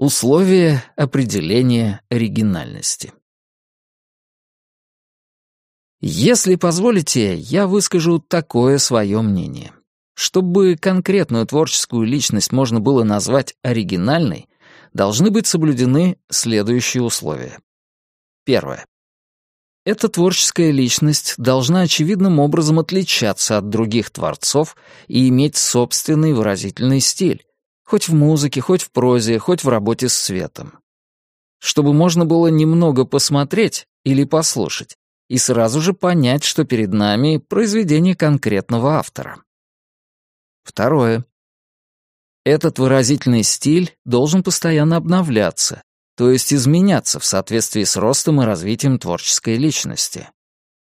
Условия определения оригинальности. Если позволите, я выскажу такое свое мнение. Чтобы конкретную творческую личность можно было назвать оригинальной, должны быть соблюдены следующие условия. Первое. Эта творческая личность должна очевидным образом отличаться от других творцов и иметь собственный выразительный стиль, хоть в музыке, хоть в прозе, хоть в работе с светом. Чтобы можно было немного посмотреть или послушать и сразу же понять, что перед нами произведение конкретного автора. Второе. Этот выразительный стиль должен постоянно обновляться, то есть изменяться в соответствии с ростом и развитием творческой личности.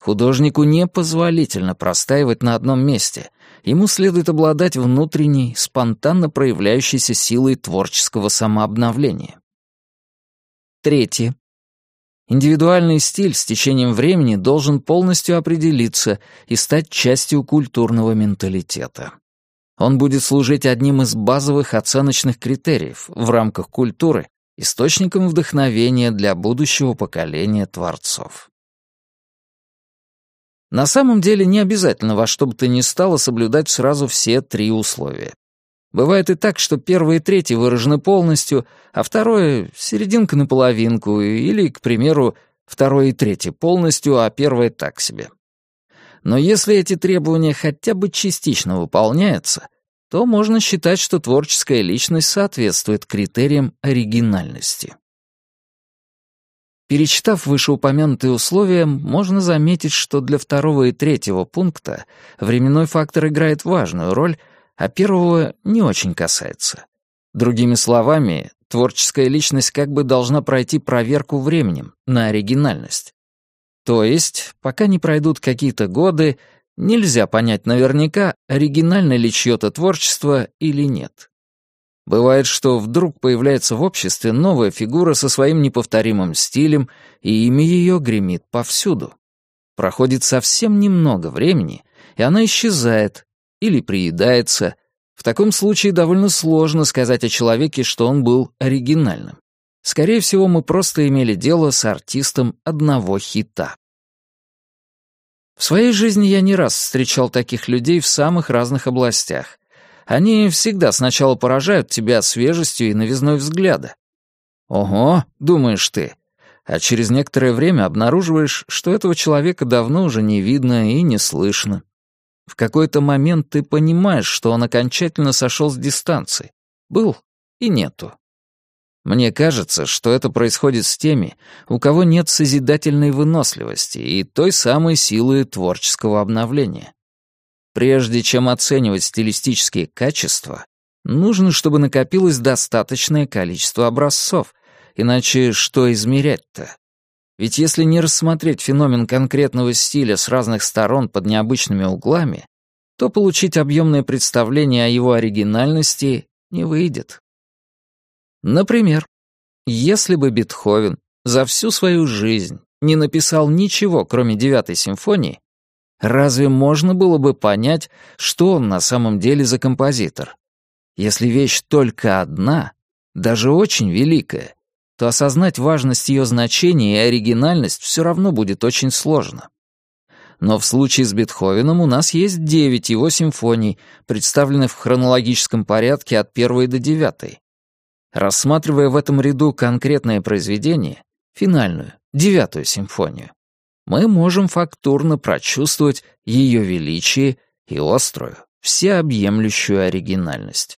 Художнику непозволительно простаивать на одном месте. Ему следует обладать внутренней, спонтанно проявляющейся силой творческого самообновления. Третье. Индивидуальный стиль с течением времени должен полностью определиться и стать частью культурного менталитета. Он будет служить одним из базовых оценочных критериев в рамках культуры источником вдохновения для будущего поколения творцов. На самом деле не обязательно во что бы то ни стало соблюдать сразу все три условия. Бывает и так, что первое и третье выражены полностью, а второе — серединка на половинку, или, к примеру, второе и третье полностью, а первое так себе. Но если эти требования хотя бы частично выполняются, то можно считать, что творческая личность соответствует критериям оригинальности. Перечитав вышеупомянутые условия, можно заметить, что для второго и третьего пункта временной фактор играет важную роль, а первого не очень касается. Другими словами, творческая личность как бы должна пройти проверку временем на оригинальность. То есть, пока не пройдут какие-то годы, Нельзя понять наверняка, оригинально ли чье-то творчество или нет. Бывает, что вдруг появляется в обществе новая фигура со своим неповторимым стилем, и имя ее гремит повсюду. Проходит совсем немного времени, и она исчезает или приедается. В таком случае довольно сложно сказать о человеке, что он был оригинальным. Скорее всего, мы просто имели дело с артистом одного хита. В своей жизни я не раз встречал таких людей в самых разных областях. Они всегда сначала поражают тебя свежестью и новизной взгляда. «Ого», — думаешь ты, а через некоторое время обнаруживаешь, что этого человека давно уже не видно и не слышно. В какой-то момент ты понимаешь, что он окончательно сошел с дистанции. Был и нету. Мне кажется, что это происходит с теми, у кого нет созидательной выносливости и той самой силы творческого обновления. Прежде чем оценивать стилистические качества, нужно, чтобы накопилось достаточное количество образцов, иначе что измерять-то? Ведь если не рассмотреть феномен конкретного стиля с разных сторон под необычными углами, то получить объемное представление о его оригинальности не выйдет. Например, если бы Бетховен за всю свою жизнь не написал ничего, кроме девятой симфонии, разве можно было бы понять, что он на самом деле за композитор? Если вещь только одна, даже очень великая, то осознать важность ее значения и оригинальность все равно будет очень сложно. Но в случае с Бетховеном у нас есть девять его симфоний, представленных в хронологическом порядке от первой до девятой. Рассматривая в этом ряду конкретное произведение, финальную, девятую симфонию, мы можем фактурно прочувствовать ее величие и острую, всеобъемлющую оригинальность.